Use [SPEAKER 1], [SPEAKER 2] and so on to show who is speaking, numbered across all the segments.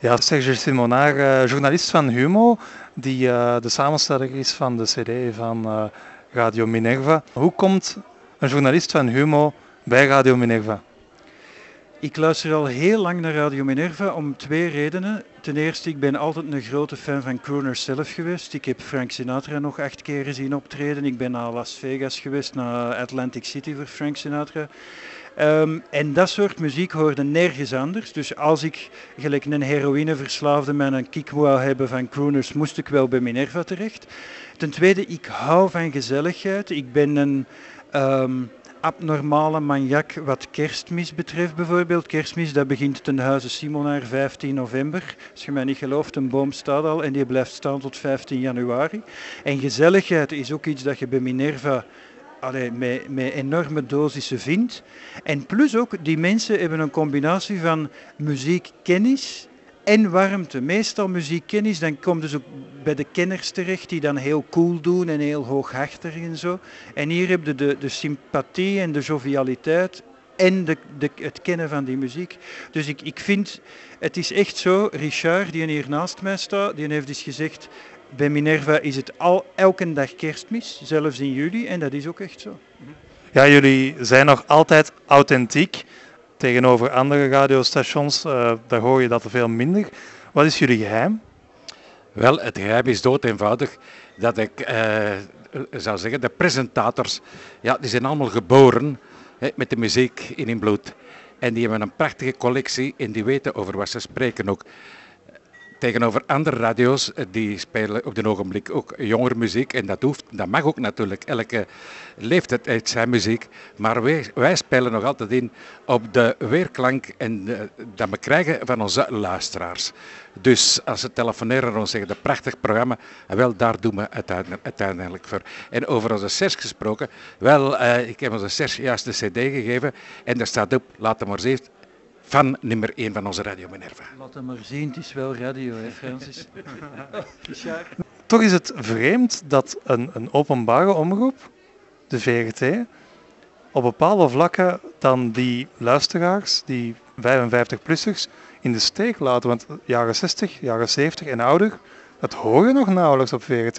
[SPEAKER 1] Ja, Serge Simonard, uh, journalist van Humo, die uh, de samensteller is van de CD van uh, Radio Minerva. Hoe komt een journalist van Humo bij Radio Minerva?
[SPEAKER 2] Ik luister al heel lang naar Radio Minerva om twee redenen. Ten eerste, ik ben altijd een grote fan van Crooner zelf geweest. Ik heb Frank Sinatra nog acht keer gezien optreden. Ik ben naar Las Vegas geweest, naar Atlantic City voor Frank Sinatra. Um, en dat soort muziek hoorde nergens anders. Dus als ik gelijk een heroïneverslaafde met een kick wou hebben van crooners, moest ik wel bij Minerva terecht. Ten tweede, ik hou van gezelligheid. Ik ben een um, abnormale maniak wat kerstmis betreft bijvoorbeeld. Kerstmis, dat begint ten huize Simonaar 15 november. Als je mij niet gelooft, een boom staat al en die blijft staan tot 15 januari. En gezelligheid is ook iets dat je bij Minerva allee, met, met enorme dosissen vindt. En plus ook, die mensen hebben een combinatie van muziekkennis en warmte. Meestal muziekkennis, dan komt dus ook bij de kenners terecht die dan heel cool doen en heel hooghartig en zo. En hier heb je de, de sympathie en de jovialiteit en de, de, het kennen van die muziek. Dus ik, ik vind, het is echt zo, Richard, die hier naast mij staat, die heeft dus gezegd, bij Minerva is het al elke dag kerstmis, zelfs in juli, en dat is ook echt zo.
[SPEAKER 1] Ja, jullie zijn nog altijd authentiek tegenover andere radiostations. Uh, daar hoor je dat veel minder. Wat is jullie geheim?
[SPEAKER 3] Wel, het geheim is dood eenvoudig dat ik uh, zou zeggen, de presentators, ja, die zijn allemaal geboren hè, met de muziek in hun bloed. En die hebben een prachtige collectie en die weten over wat ze spreken ook tegenover andere radio's, eh, die spelen op dit ogenblik ook jongere muziek. En dat hoeft, dat mag ook natuurlijk. Elke leeftijd heeft zijn muziek. Maar wij, wij spelen nog altijd in op de weerklank en de, dat we krijgen van onze luisteraars. Dus als ze telefoneren en zeggen, dat prachtig programma, wel, daar doen we uiteindelijk, voor. En over onze Serge gesproken, wel, uh, ik heb onze Serge juist de cd gegeven en daar staat op, laat hem maar eens van nummer 1 van onze Radio Minerva.
[SPEAKER 2] Laat hem maar zien, het is wel radio, hè Francis.
[SPEAKER 1] Toch is het vreemd dat een, een openbare omroep, de VRT, op bepaalde vlakken dan die luisteraars, die 55-plussers, in de steek laten. Want jaren 60, jaren 70 en ouder, dat hoor je nog nauwelijks op VRT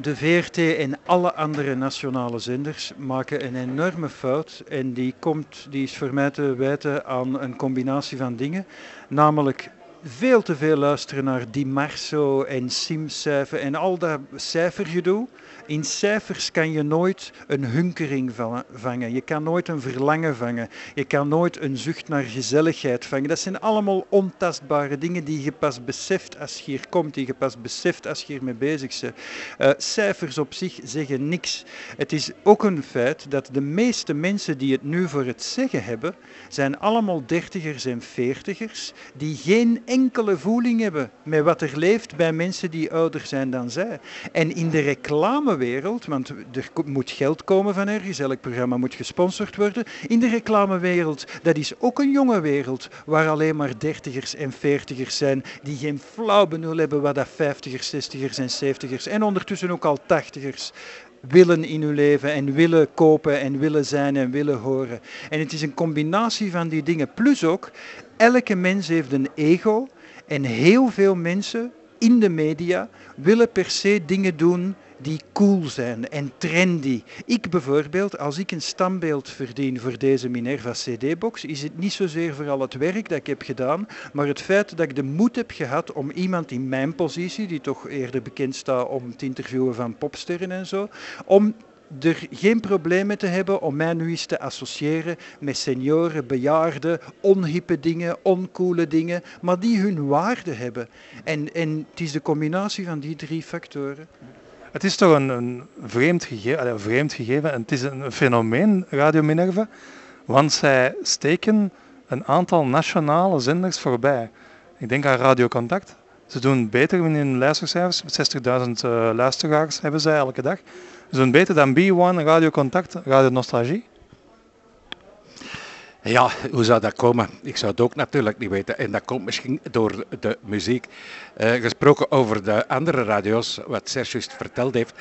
[SPEAKER 2] de VRT en alle andere nationale zenders maken een enorme fout. En die, komt, die is voor mij te wijten aan een combinatie van dingen. Namelijk veel te veel luisteren naar Di Marzo en Simcijfer en al dat cijfergedoe. In cijfers kan je nooit een hunkering vangen. Je kan nooit een verlangen vangen. Je kan nooit een zucht naar gezelligheid vangen. Dat zijn allemaal ontastbare dingen die je pas beseft als je hier komt, die je pas beseft als je hiermee bezig bent. Uh, cijfers op zich zeggen niks. Het is ook een feit dat de meeste mensen die het nu voor het zeggen hebben, zijn allemaal dertigers en veertigers die geen enkele voeling hebben met wat er leeft bij mensen die ouder zijn dan zij. En in de reclamewereld, want er moet geld komen van ergens, elk programma moet gesponsord worden. In de reclamewereld, dat is ook een jonge wereld waar alleen maar dertigers en veertigers zijn die geen flauw benul hebben wat dat vijftigers, zestigers en zeventigers en ondertussen ook al tachtigers willen in uw leven en willen kopen en willen zijn en willen horen. En het is een combinatie van die dingen. Plus ook, elke mens heeft een ego en heel veel mensen in de media willen per se dingen doen die cool zijn en trendy. Ik bijvoorbeeld, als ik een standbeeld verdien voor deze Minerva CD-box, is het niet zozeer voor al het werk dat ik heb gedaan, maar het feit dat ik de moed heb gehad om iemand in mijn positie, die toch eerder bekend staat om te interviewen van popsterren en zo, om er geen probleem te hebben om mij nu eens te associëren met senioren, bejaarden, onhippe dingen, oncoole dingen, maar die hun waarde hebben. En, en het is de combinatie van die drie factoren.
[SPEAKER 1] Het is toch een, een vreemd, gegeven, vreemd gegeven en het is een fenomeen, Radio Minerva, want zij steken een aantal nationale zenders voorbij. Ik denk aan Radio Contact. Ze doen beter in hun luistercijfers. 60.000 uh, luisteraars hebben zij elke dag. Doen beter dan B1, Radio Contact, Radio Nostalgie.
[SPEAKER 3] Ja, hoe zou dat komen? Ik zou het ook natuurlijk niet weten. En dat komt misschien door de muziek. Uh, gesproken over de andere radio's, wat Serge verteld heeft.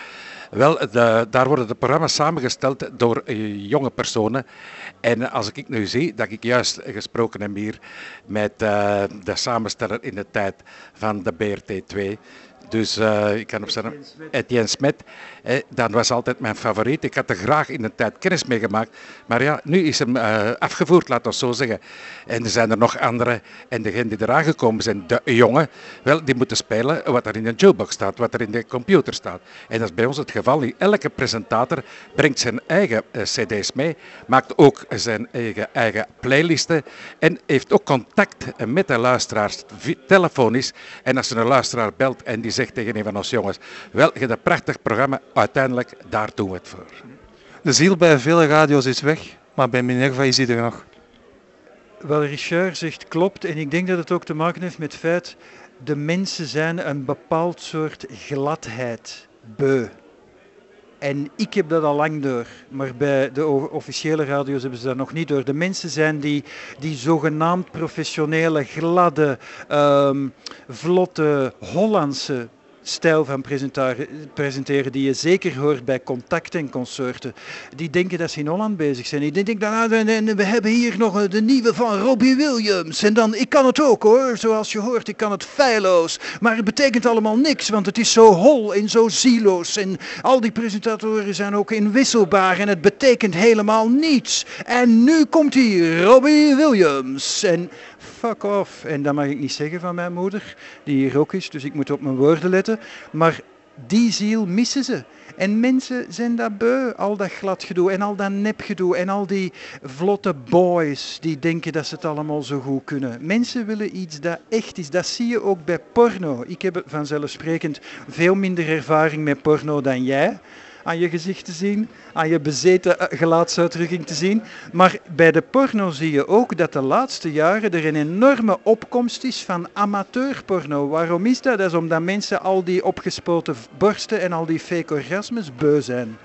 [SPEAKER 3] Wel, de, daar worden de programma's samengesteld door uh, jonge personen. En als ik nu zie dat ik juist gesproken heb hier met uh, de samensteller in de tijd van de BRT2, dus uh, ik kan op zijn Etienne Smet. Eh, dat was altijd mijn favoriet. Ik had er graag in de tijd kennis mee gemaakt. Maar ja, nu is hem uh, afgevoerd, laat ons zo zeggen. En er zijn er nog andere. En degenen die eraan gekomen zijn, de jongen, wel, die moeten spelen wat er in de jukebox staat, wat er in de computer staat. En dat is bij ons het geval. Elke presentator brengt zijn eigen uh, cd's mee, maakt ook zijn eigen, eigen playlisten en heeft ook contact met de luisteraars telefonisch. En als er een luisteraar belt en die zegt tegen een van ons jongens, wel, je hebt een prachtig programma, uiteindelijk, daar doen we het voor.
[SPEAKER 1] De ziel bij vele radio's is weg, maar bij Minerva is hij er nog.
[SPEAKER 2] Wel, Richard zegt klopt en ik denk dat het ook te maken heeft met het feit, de mensen zijn een bepaald soort gladheid beu. En ik heb dat al lang door, maar bij de officiële radio's hebben ze dat nog niet door. De mensen zijn die, die zogenaamd professionele, gladde, um, vlotte Hollandse stijl van presenteren die je zeker hoort bij Contact en consorten. Die denken dat ze in Holland bezig zijn. Die denken, nou, we hebben hier nog de nieuwe van Robbie Williams. En dan, ik kan het ook hoor, zoals je hoort, ik kan het feilloos. Maar het betekent allemaal niks, want het is zo hol en zo zieloos. En al die presentatoren zijn ook inwisselbaar en het betekent helemaal niets. En nu komt hier Robbie Williams. En fuck off. En dat mag ik niet zeggen van mijn moeder, die hier ook is, dus ik moet op mijn woorden letten. Maar die ziel missen ze. En mensen zijn dat beu, al dat gladgedoe en al dat nepgedoe en al die vlotte boys die denken dat ze het allemaal zo goed kunnen. Mensen willen iets dat echt is. Dat zie je ook bij porno. Ik heb vanzelfsprekend veel minder ervaring met porno dan jij aan je gezicht te zien, aan je bezeten eh, gelaatsuitdrukking te zien. Maar bij de porno zie je ook dat de laatste jaren er een enorme opkomst is van amateurporno. Waarom is dat? Dat is omdat mensen al die opgespoten borsten en al die fake orgasmes beu zijn.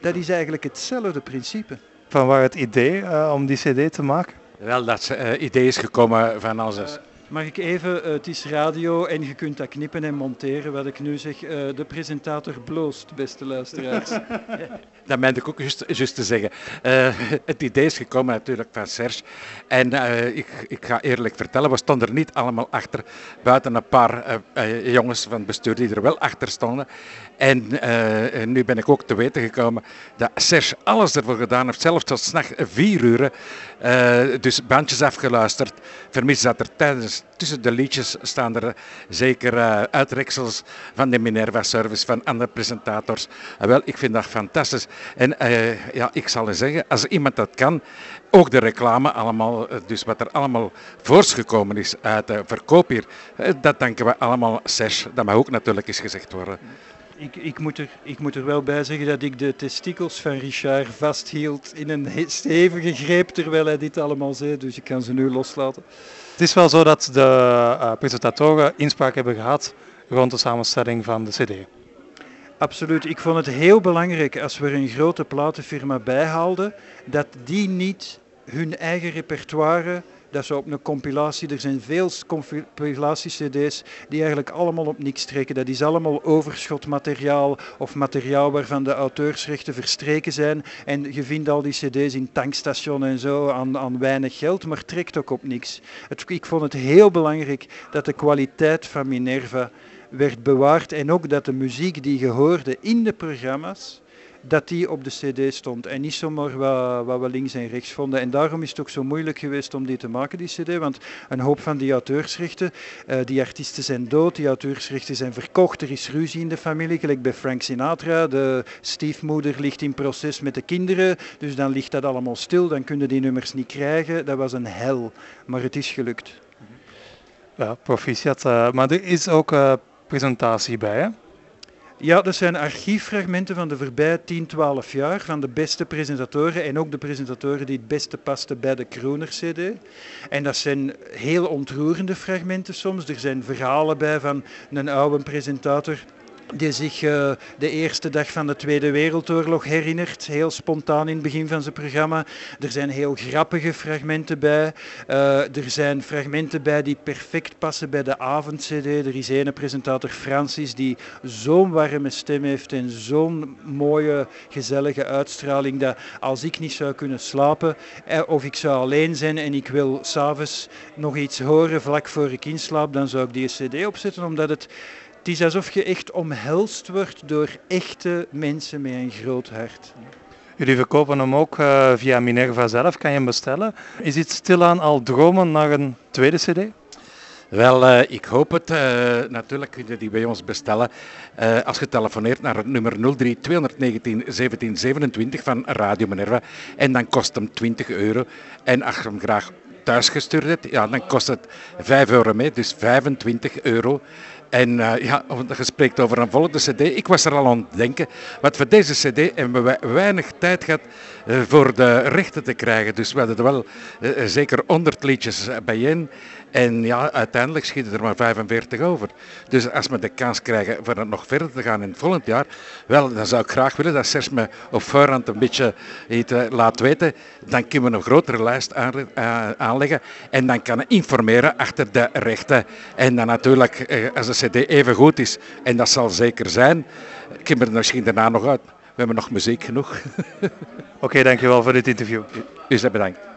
[SPEAKER 2] Dat is eigenlijk hetzelfde principe.
[SPEAKER 1] Van waar het idee uh, om die cd te maken?
[SPEAKER 3] Wel, dat uh, idee is gekomen van ons.
[SPEAKER 2] Mag ik even, uh, het is radio en je kunt dat knippen en monteren. Wat ik nu zeg, uh, de presentator bloost, beste luisteraars.
[SPEAKER 3] dat meende ik ook juist te zeggen. Uh, het idee is gekomen natuurlijk van Serge. En ik, ik, ga eerlijk vertellen, we stonden er niet allemaal achter. Buiten een paar jongens van het bestuur die er wel achter stonden. En nu ben ik ook te weten gekomen dat Serge alles ervoor gedaan heeft. Zelfs tot s'nachts vier uur. dus bandjes afgeluisterd. Vermis dat er tijdens tussen de liedjes staan er zeker uh, uitreksels van de Minerva Service, van andere presentators. Uh, wel, ik vind dat fantastisch. En uh, ja, ik zal zeggen, als iemand dat kan, ook de reclame allemaal, dus wat er allemaal voortgekomen is uit de verkoop hier, dat danken we allemaal Serge. Dat mag ook natuurlijk eens gezegd worden.
[SPEAKER 2] Ik, ik, moet er, ik moet er wel bij zeggen dat ik de testikels van Richard vasthield in een stevige greep terwijl hij dit allemaal zei, dus ik kan ze nu loslaten.
[SPEAKER 1] Het is wel zo dat de uh, presentatoren inspraak hebben gehad rond de samenstelling van de CD.
[SPEAKER 2] Absoluut. Ik vond het heel belangrijk als we er een grote platenfirma bijhaalden, dat die niet hun eigen repertoire dat ze op een compilatie, er zijn veel compilatie-cd's die eigenlijk allemaal op niks trekken. Dat is allemaal overschotmateriaal of materiaal waarvan de auteursrechten verstreken zijn. En je vindt al die cd's in tankstations en zo aan, aan weinig geld, maar trekt ook op niks. Het, ik vond het heel belangrijk dat de kwaliteit van Minerva werd bewaard en ook dat de muziek die je hoorde in de programma's dat die op de cd stond en niet zomaar wat, wat we links en rechts vonden. En daarom is het ook zo moeilijk geweest om die te maken, die cd, want een hoop van die auteursrechten, uh, die artiesten zijn dood, die auteursrechten zijn verkocht, er is ruzie in de familie, gelijk bij Frank Sinatra, de stiefmoeder ligt in proces met de kinderen, dus dan ligt dat allemaal stil, dan kunnen die nummers niet krijgen. Dat was een hel, maar het is gelukt.
[SPEAKER 1] Ja, proficiat. Uh, maar er is ook uh, presentatie bij, hè?
[SPEAKER 2] Ja, dat zijn archieffragmenten van de voorbije 10, 12 jaar van de beste presentatoren en ook de presentatoren die het beste pasten bij de Kroner CD. En dat zijn heel ontroerende fragmenten soms. Er zijn verhalen bij van een oude presentator die zich uh, de eerste dag van de Tweede Wereldoorlog herinnert, heel spontaan in het begin van zijn programma. Er zijn heel grappige fragmenten bij. Uh, er zijn fragmenten bij die perfect passen bij de avond-CD. Er is ene presentator Francis die zo'n warme stem heeft en zo'n mooie, gezellige uitstraling dat als ik niet zou kunnen slapen eh, of ik zou alleen zijn en ik wil s'avonds nog iets horen vlak voor ik inslaap, dan zou ik die CD opzetten omdat het het is alsof je echt omhelst wordt door echte mensen met een groot hart.
[SPEAKER 1] Jullie verkopen hem ook uh, via Minerva zelf, kan je hem bestellen. Is het stilaan al dromen naar een tweede cd?
[SPEAKER 3] Wel, uh, ik hoop het. Uh, natuurlijk kun je die bij ons bestellen. Uh, als je telefoneert naar het nummer 03 219 1727 van Radio Minerva. En dan kost hem 20 euro. En als je hem graag thuis gestuurd hebt, ja, dan kost het 5 euro mee, dus 25 euro. En uh, ja, je over een volgende cd. Ik was er al aan het denken. Want voor deze cd hebben we weinig tijd gehad uh, voor de rechten te krijgen. Dus we hadden er wel uh, zeker 100 liedjes bijeen. En ja, uiteindelijk schieten er maar 45 over. Dus als we de kans krijgen voor het nog verder te gaan in het volgend jaar, wel, dan zou ik graag willen dat Serge me op voorhand een beetje iets laat weten. Dan kunnen we een grotere lijst aanleggen en dan kan ik informeren achter de rechten. En dan natuurlijk, als de cd even goed is, en dat zal zeker zijn, kunnen we er misschien daarna nog uit. We hebben nog muziek genoeg.
[SPEAKER 1] Oké, okay, dankjewel voor dit interview.
[SPEAKER 3] U, u bedankt.